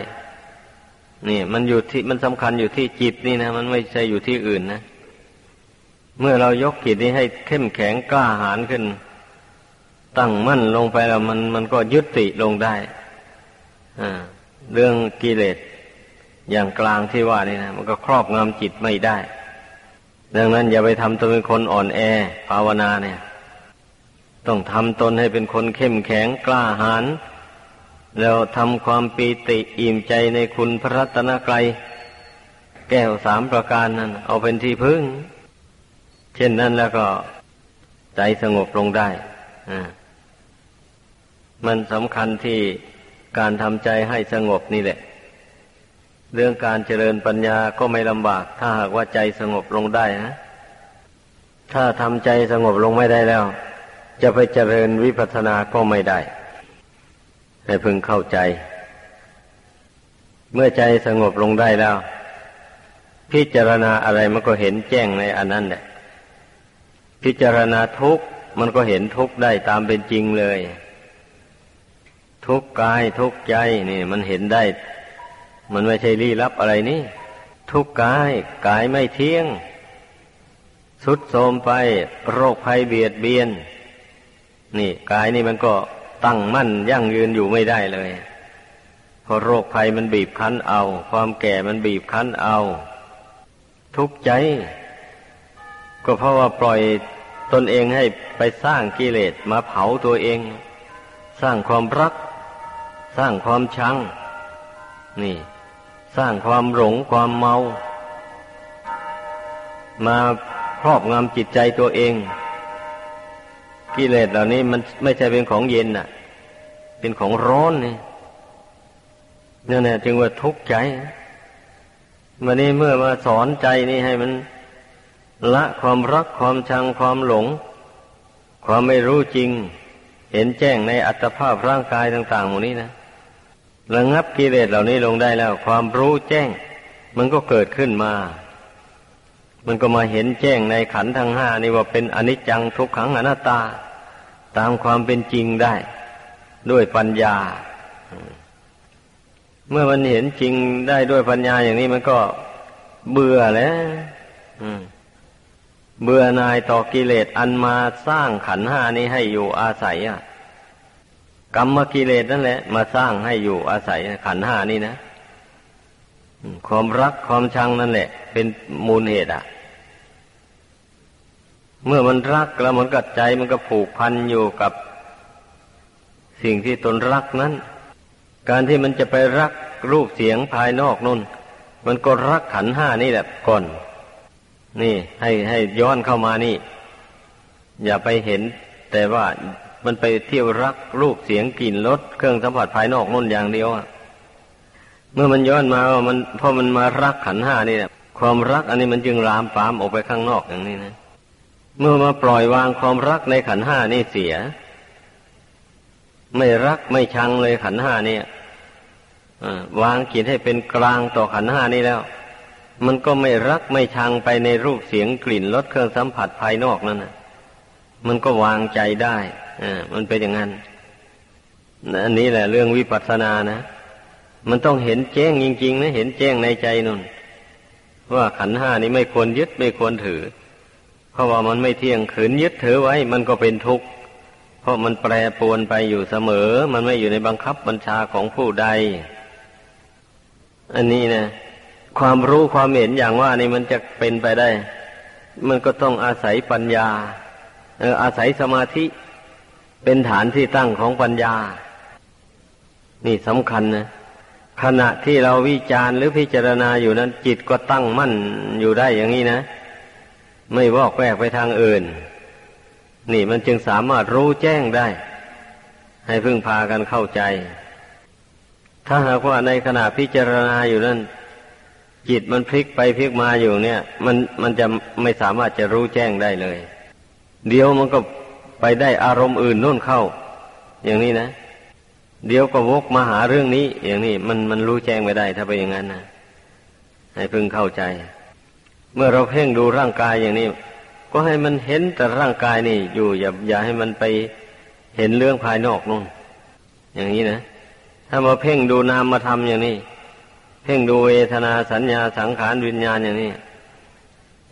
[SPEAKER 1] นี่ มันอยู่ที่มันสำคัญอยู่ที่จิตนี่นะ มันไม่ใช่อยู่ที่อื่นนะ เมื่อเรายกจิตนี้ให้เข้มแข็งกล้าหาญขึ้น ตั้งมั่นลงไปแล้วมันมันก็ยุติลงได้เรื่องกิเลสอย่างกลางที่ว่านี่นะมันก็ครอบงำจิตไม่ได้ ดังนั้นอย่าไปทำตัวเป็นคนอ่อนแอ ภาวนาเนี่ย ต้องทำตนให้เป็นคนเข้มแข็งกล้าหาญแล้วทำความปีติอิ่มใจในคุณพระรัตนกรัยแก้วสามประการนั้น เอาเป็นที่พึ่ง เช่นนั้นแล้วก็ใจสงบลงได้มันสำคัญที่การทำใจให้สงบนี่แหละ เรื่องการเจริญปัญญาก็ไม่ลำบาก ถ้าหากว่าใจสงบลงได้นะถ้าทำใจสงบลงไม่ได้แล้ว จะไปเจริญวิปัสสนาก็ไม่ได้ให้พึงเข้าใจ เมื่อใจสงบลงได้แล้ว พิจารณาอะไรมันก็เห็นแจ้งในอันนั้นแหละ พิจารณาทุกมันก็เห็นทุกได้ตามเป็นจริงเลย ทุกกายทุกใจนี่ มันเห็นได้ มันไม่ใช่ลี้ลับอะไรนี่ ทุกกายกายไม่เที่ยง สุดโทมไปโรคภัยเบียดเบียน นี่กายนี่มันก็ตั้งมั่นยั่งยืนอยู่ไม่ได้เลยเพราะโรคภัยมันบีบคั้นเอา ความแก่มันบีบคั้นเอา ทุกใจ ก็เพราะว่าปล่อย ตนเองให้ไปสร้างกิเลสมาเผาตัวเอง สร้างความรัก สร้างความชัง นี่ สร้างความหลงความเมา มาครอบงำจิตใจตัวเอง กิเลสเหล่านี้มันไม่ใช่เป็นของเย็นน่ะ เป็นของร้อนนี่นั่นแหละจึงว่าทุกข์ใจวันนี้เมื่อมาสอนใจนี่ให้มัน ละความรักความชังความหลง ความไม่รู้จริง เห็นแจ้งในอัตภาพร่างกายต่างๆหมดนี้นะระงับกิเลสเหล่านี้ลงได้แล้ว ความรู้แจ้ง มันก็เกิดขึ้นมา มันก็มาเห็นแจ้งในขันธ์ทั้งห้านี่ว่าเป็นอนิจจังทุกขังอนัตตา ตามความเป็นจริงได้ ด้วยปัญญา เมื่อมันเห็นจริงได้ด้วยปัญญาอย่างนี้มันก็เบื่อแล้ว เบื่อนายต่อกิเลสอันมาสร้างขันห้านี้ให้อยู่อาศัยอะกรรมกิเลสนั่นแหละ มาสร้างให้อยู่อาศัยขันห้านี่นะความรักความชังนั่นแหละ เป็นมูลเหตุอะ เมื่อมันรักแล้วมันกัดใจมันก็ผูกพันอยู่กับ สิ่งที่ตนรักนั้น การที่มันจะไปรักรูปเสียงภายนอกนู่น มันก็รักขันห้านี่แหละก่อน นี่ ให้ให้ย้อนเข้ามานี่ อย่าไปเห็น แต่ว่ามันไปเที่ยวรักรูปเสียงกลิ่นรสเครื่องสัมผัสภายนอกนู่นอย่างเดียวอะเมื่อมันย้อนมาว่ามันพอมันมารักขันห้านี่แหละความรักอันนี้มันจึงรามปามออกไปข้างนอกอย่างนี้นะเมื่อมาปล่อยวางความรักในขันห้านี่เสีย ไม่รักไม่ชังเลยขันห้านี่วางจิตให้เป็นกลางต่อขันห้านี่แล้ว มันก็ไม่รักไม่ชังไปในรูปเสียงกลิ่นรสเครื่องสัมผัสภายนอกนั่นนะมันก็วางใจได้อ่ามันเป็นอย่างนั้นอันนี้แหละเรื่องวิปัสสนานะมันต้องเห็นแจ้งจริงๆนะเห็นแจ้งในใจนุ่นว่าขันห้านี้ไม่ควรยึดไม่ควรถือ เพราะว่ามันไม่เที่ยงขืนยึดถือไว้ มันก็เป็นทุกข์เพราะมันแปรปรวนไปอยู่เสมอ มันไม่อยู่ในบังคับบัญชาของผู้ใด อันนี้นะ ความรู้ความเห็นอย่างว่านี่มันจะเป็นไปได้ มันก็ต้องอาศัยปัญญาอาศัยสมาธิเป็นฐานที่ตั้งของปัญญา นี่สำคัญนะขณะที่เราวิจารณ์หรือพิจารณาอยู่นั้น จิตก็ตั้งมั่นอยู่ได้อย่างนี้นะ ไม่วอกแวกไปทางอื่น นี่มันจึงสามารถรู้แจ้งได้ ให้พึ่งพากันเข้าใจ ถ้าหากว่าในขณะพิจารณาอยู่นั้น จิตมันพลิกไปพลิกมาอยู่เนี่ย มันมันจะไม่สามารถจะรู้แจ้งได้เลย เดี๋ยวมันก็ไปได้อารมณ์อื่นนู่นเข้า อย่างนี้นะเดี๋ยวก็วกมาหาเรื่องนี้ อย่างนี้มันมันรู้แจ้งไม่ได้ถ้าไปอย่างนั้นนะให้พึงเข้าใจ เมื่อเราเพ่งดูร่างกายอย่างนี้ ก็ให้มันเห็นแต่ร่างกายนี่อยู่ อย่าอย่าให้มันไปเห็นเรื่องภายนอกนู่นอย่างนี้นะถ้ามาเพ่งดูนามมาทำอย่างนี้ เพ่งดูเวทนาสัญญาสังขารวิญญาณอย่างนี้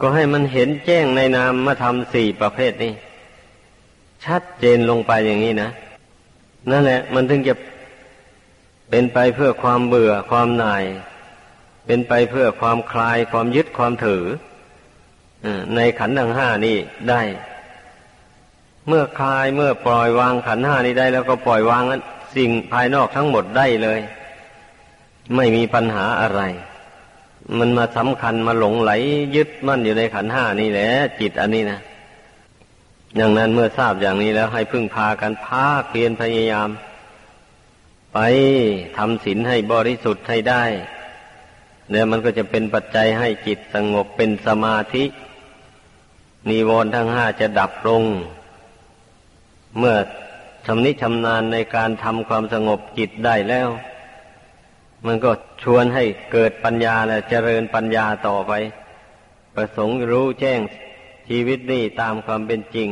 [SPEAKER 1] ก็ให้มันเห็นแจ้งในนามมาทำสี่ประเภทนี้ ชัดเจนลงไปอย่างนี้นะ นั่นแหละ มันถึงจะเป็นไปเพื่อความเบื่อความหน่าย เป็นไปเพื่อความคลายความยึดความถือในขันธ์ทั้งห้านี้ได้ เมื่อคลายเมื่อปล่อยวางขันธ์ห้านี้ได้ แล้วก็ปล่อยวางสิ่งภายนอกทั้งหมดได้เลย ไม่มีปัญหาอะไร มันมาสำคัญมาหลงไหลยึดมั่นอยู่ในขันห้านี่แหละจิตอันนี้นะอย่างนั้นเมื่อทราบอย่างนี้แล้วให้พึ่งพากันภาคเพียรพยายาม ไปทำศีลให้บริสุทธิ์ให้ได้ แล้วมันก็จะเป็นปัจจัยให้จิตสงบเป็นสมาธิ นิวรณ์ทั้งห้าจะดับลง เมื่อชำนิชำนาญในการทำความสงบจิตได้แล้ว มันก็ชวนให้เกิดปัญญาและเจริญปัญญาต่อไป ประสงค์รู้แจ้งชีวิตนี่ตามความเป็นจริง